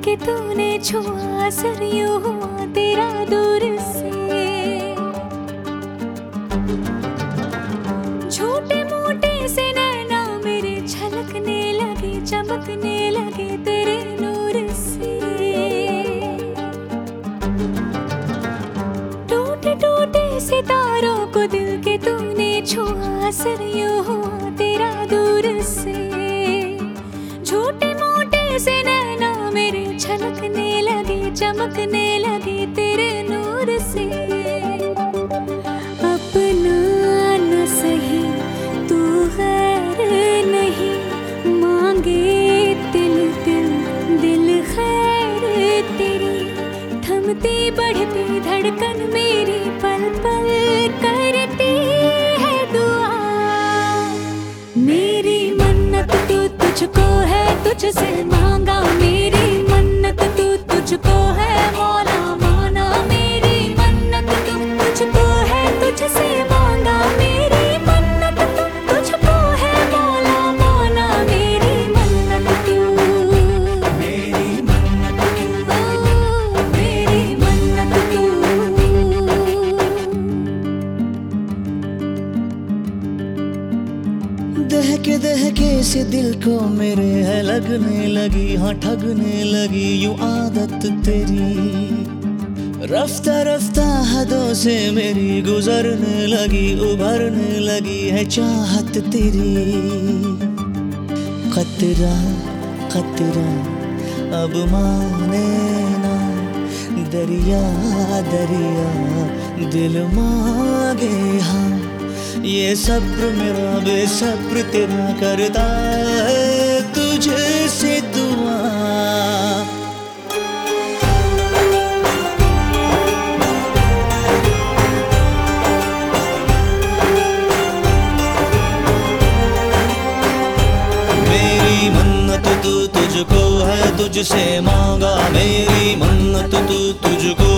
के तूने छुआ सर यूँ हुआ तेरा दूर से। छोटे मोटे से नैना मेरे छलकने लगे, चमकने लगे तेरे नूर से। टूटे टूटे सितारों को दिल के तूने छुआ सर यूँ हुआ तेरा दूर से। मेरे छलकने लगे, चमकने लगे तेरे नूर से। अपना न सही तू खैर नहीं, मांगे दिल खैर तेरी। थमती बढ़ती धड़कन मेरी, पल पल करती है दुआ। मेरी मन्नत तू तुझको है, तुझसे तुझसे मांगा मेरी मन्नत तू तुझको है मौला माना मेरी मन्नत मेरी मन्नत मेरी मन्नत दहके दहके से दिल को मेरे है लगने लगी हाँ ठगने लगी यूँ आदत तेरी। रफ्ता रफ्ता हदों से मेरी गुजरने लगी, उभरने लगी है चाहत तेरी। खतरा खतरा, अब माने ना, दरिया दरिया, दिल मांगे हाँ। ये सब्र मेरा बेसब्र तेरा करता है तुझे तू तुझको है तुझसे मांगा मेरी मन्नत तू तुझको